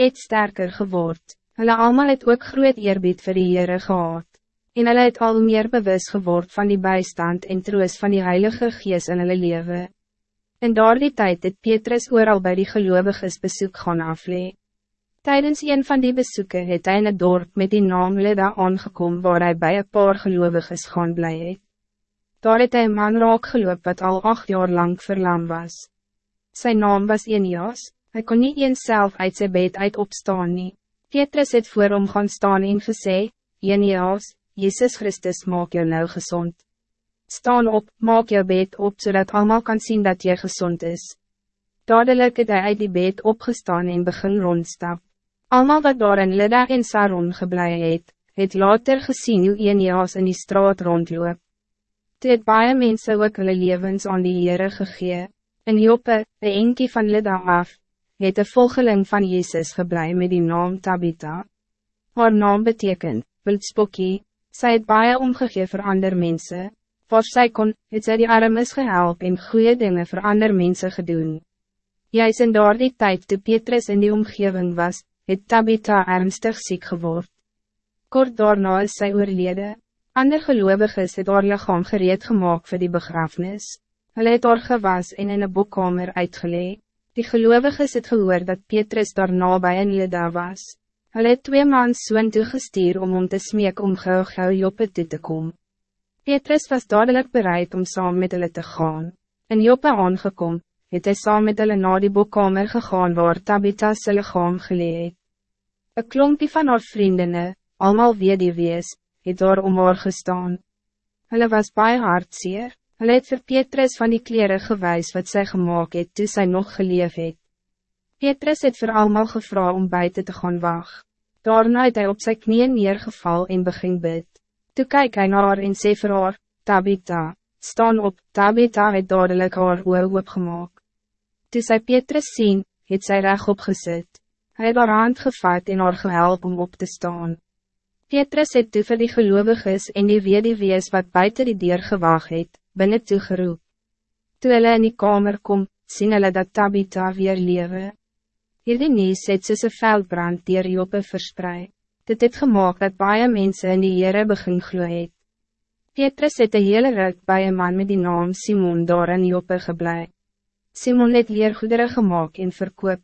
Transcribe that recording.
het sterker geword. Hulle allemaal het ook groot eerbied vir die Heere gehad. En hulle het al meer bewus geword van die bijstand en troos van die Heilige Gees in hulle leven. In daardie tijd het Petrus ooral bij die geloviges bezoek gaan aflee. Tijdens een van die bezoeken het hy in het dorp met die naam Lida aangekom waar hij bij een paar geloviges gaan bly het. Daar het hy een man raak geloop wat al acht jaar lang verlam was. Zijn naam was Enias, hij kon niet eens zelf uit zijn bed uit opstaan nie. Petrus het voor hom gaan staan en gesê, Enias, Jezus Christus maak jou nou gezond. Staan op, maak jou bed op, zodat allemaal kan zien dat je gezond is. Dadelijk het hij uit die bed opgestaan en begin rondstap. Allemaal wat daar in Lida en Saron geblei het, het later gezien hoe Enias in die straat rondloop. Toe het baie mense ook hulle levens aan die Heere gegee. In Joppe, de enkie van Lida af, het de volgeling van Jezus geblei met die naam Tabitha. Haar naam betekent, wildspokkie, sy het baie omgegee vir ander mense. Voor sy kon, het sy die armes gehelp en goede dingen voor ander mense gedoen. Juist in daar die tijd toe Petrus in die omgeving was, het Tabitha ernstig ziek geword. Kort daarna is sy oorlede. Ander geloviges het haar lichaam gereed gemaakt voor die begrafenis. Hulle het haar gewas en in een boekkamer uitgelee. Die geloviges het gehoor dat Petrus daarna bij in Lida was. Hulle het twee maand soon toegestuur om om te smeek om gauw gauw Joppe toe te komen. Petrus was dadelijk bereid om saam met hulle te gaan. In Joppe aangekom, het hy saam met hulle na die boekkamer gegaan waar Tabitha sy lichaam geleed. Een klompie van haar vriendinnen, allemaal wie die wees, het daar om haar gestaan. Hulle was baie hartseer, hulle het vir Petrus van die kleren gewys wat zij gemaakt het toe sy nog geleef het. Petrus het vir allemaal gevra om buiten te gaan wacht. Daarna het hy op sy knieën neergeval en begin bid. Toe kyk hy na haar en sê vir haar, Tabitha, staan op, Tabitha het dadelijk haar oor opgemaak. Toe sy Petrus sien, het sy reg opgesit. Hy het haar hand gevat en haar gehelp om op te staan. Petrus het toe vir die geloviges en die wees wat buiten die deur gewaag het, binnen toe geroep. Toe hulle in die kamer kom, sien hulle dat Tabitha weer lewe. Hierdie nies het soos een veldbrand dier Joppe verspreid. Dit het gemaakt dat baie mensen in die Heere begin glo het. Petrus het een hele ruk bij een man met die naam Simon daar in Joppe geblei. Simon het leergoedere gemaakt en verkoop.